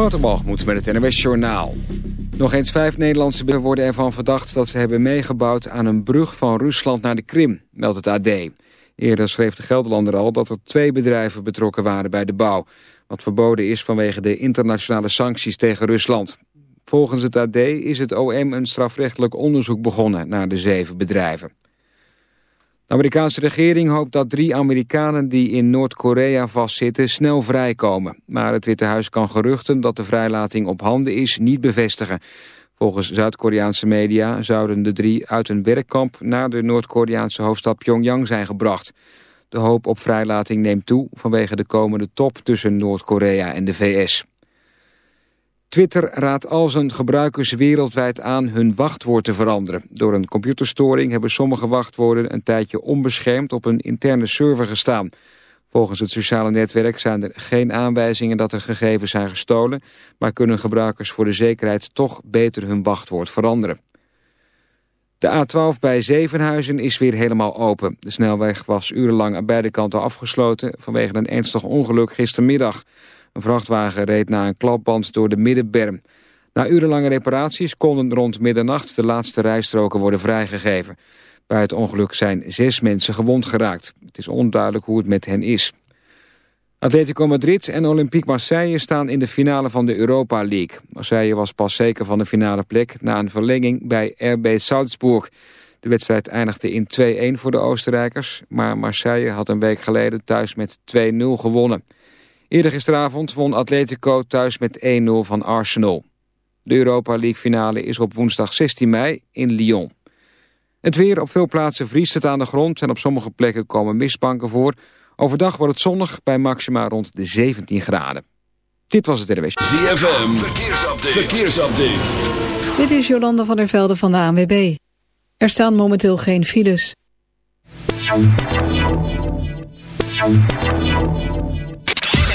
Waterbalgemoed met het NWS Journaal. Nog eens vijf Nederlandse bedrijven worden ervan verdacht dat ze hebben meegebouwd aan een brug van Rusland naar de Krim, meldt het AD. Eerder schreef de Gelderlander al dat er twee bedrijven betrokken waren bij de bouw. Wat verboden is vanwege de internationale sancties tegen Rusland. Volgens het AD is het OM een strafrechtelijk onderzoek begonnen naar de zeven bedrijven. De Amerikaanse regering hoopt dat drie Amerikanen die in Noord-Korea vastzitten snel vrijkomen. Maar het Witte Huis kan geruchten dat de vrijlating op handen is niet bevestigen. Volgens Zuid-Koreaanse media zouden de drie uit een werkkamp naar de Noord-Koreaanse hoofdstad Pyongyang zijn gebracht. De hoop op vrijlating neemt toe vanwege de komende top tussen Noord-Korea en de VS. Twitter raadt al zijn gebruikers wereldwijd aan hun wachtwoord te veranderen. Door een computerstoring hebben sommige wachtwoorden een tijdje onbeschermd op een interne server gestaan. Volgens het sociale netwerk zijn er geen aanwijzingen dat er gegevens zijn gestolen, maar kunnen gebruikers voor de zekerheid toch beter hun wachtwoord veranderen. De A12 bij Zevenhuizen is weer helemaal open. De snelweg was urenlang aan beide kanten afgesloten vanwege een ernstig ongeluk gistermiddag. Een vrachtwagen reed na een klapband door de middenberm. Na urenlange reparaties konden rond middernacht de laatste rijstroken worden vrijgegeven. Bij het ongeluk zijn zes mensen gewond geraakt. Het is onduidelijk hoe het met hen is. Atletico Madrid en Olympique Marseille staan in de finale van de Europa League. Marseille was pas zeker van de finale plek na een verlenging bij RB Salzburg. De wedstrijd eindigde in 2-1 voor de Oostenrijkers, maar Marseille had een week geleden thuis met 2-0 gewonnen. Eerder gisteravond won Atletico thuis met 1-0 van Arsenal. De Europa League finale is op woensdag 16 mei in Lyon. Het weer op veel plaatsen vriest het aan de grond en op sommige plekken komen mistbanken voor. Overdag wordt het zonnig bij maxima rond de 17 graden. Dit was het RWS. ZFM, verkeersupdate. verkeersupdate. Dit is Jolanda van der Velde van de ANWB. Er staan momenteel geen files.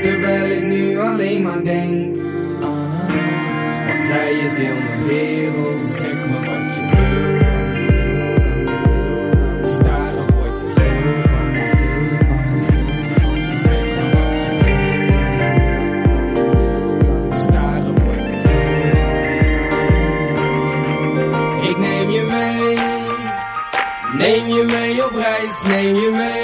Terwijl ik nu alleen maar denk: ah, Wat zijn je zin in de wereld? Zeg me wat je wil. Sta dan, wordt er stil. Sta dan, wordt er stil. Zeg me wat je wil. Sta dan, wordt de stil. Ik neem je mee. Neem je mee op reis. Neem je mee.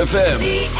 ZFM.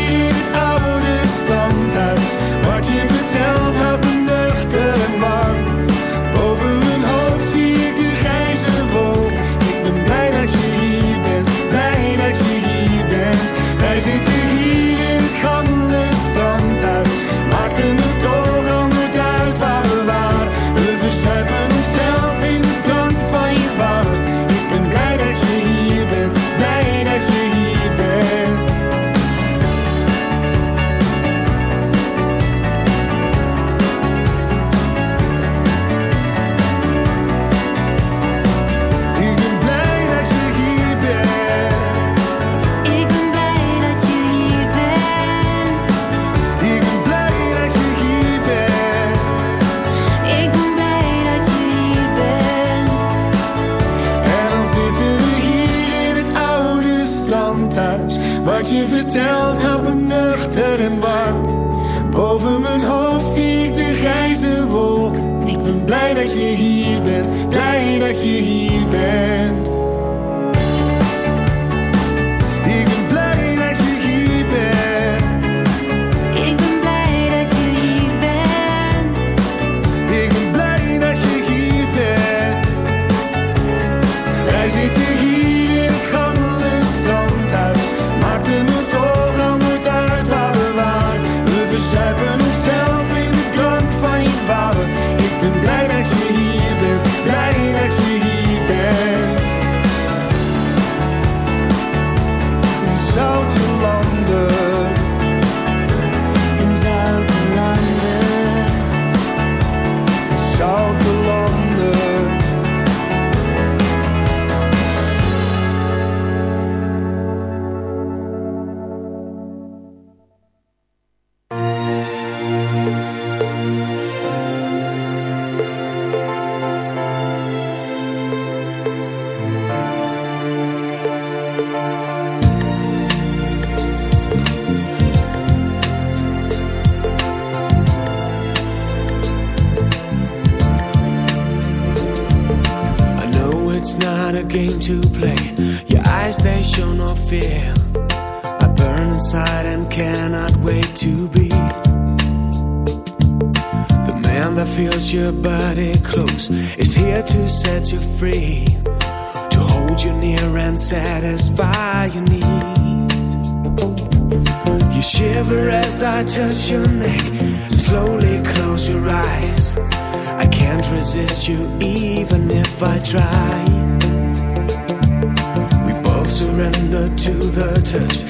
it, I touch your neck slowly close your eyes. I can't resist you even if I try. We both surrender to the touch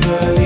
believe,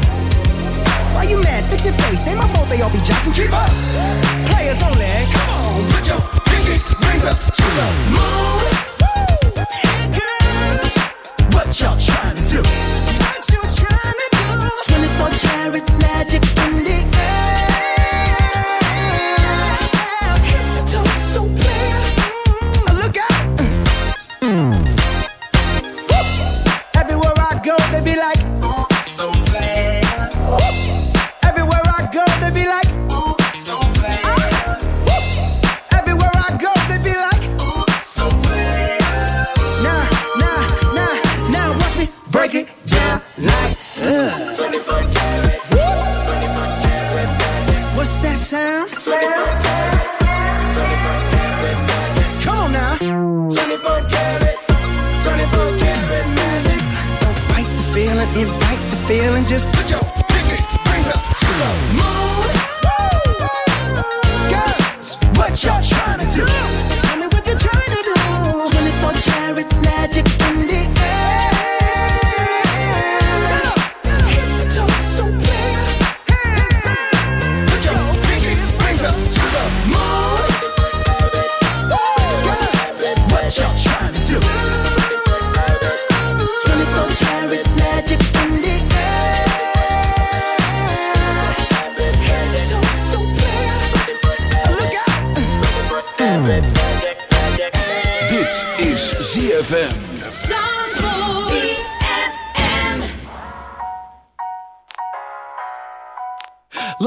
Why you mad? Fix your face. Ain't my fault they all be jocking. Keep up. Players only. Come on, put your pinky rings up to the moon. Hey Girls, what y'all trying to do?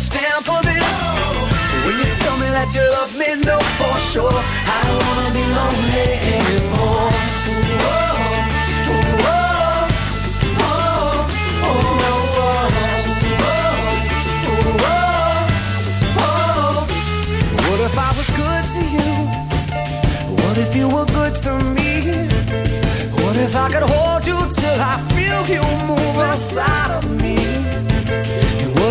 Stand for this. So when you tell me that you love me, know for sure I don't wanna be lonely anymore. What if I was good to you? What if you were good to me? What if I could hold you till I feel you move outside of me?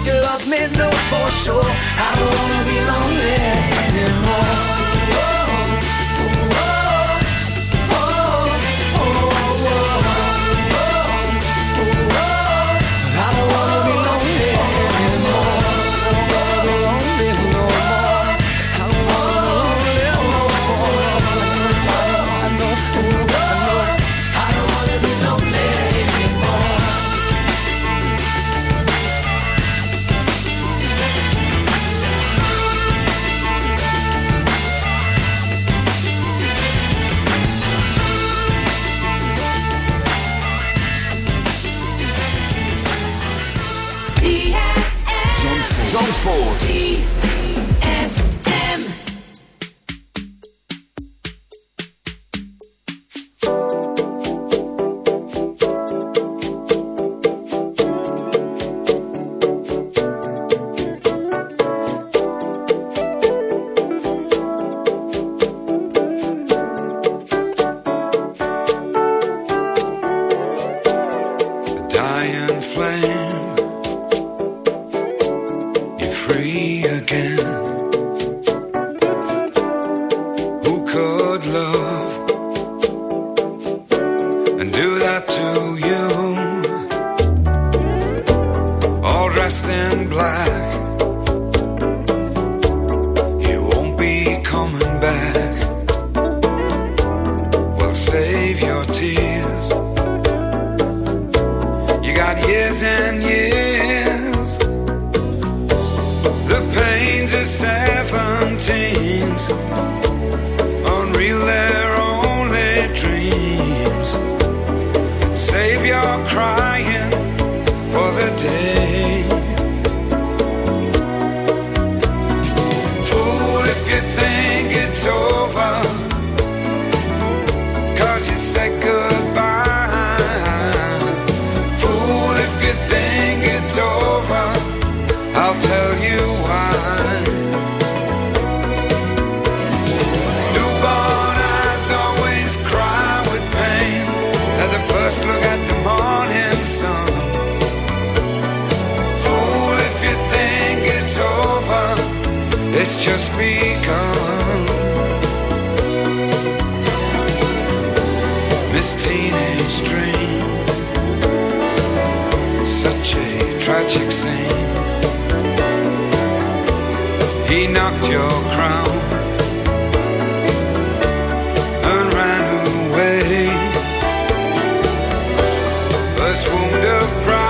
That you love me, know for sure. I don't wanna be lonely wound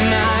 my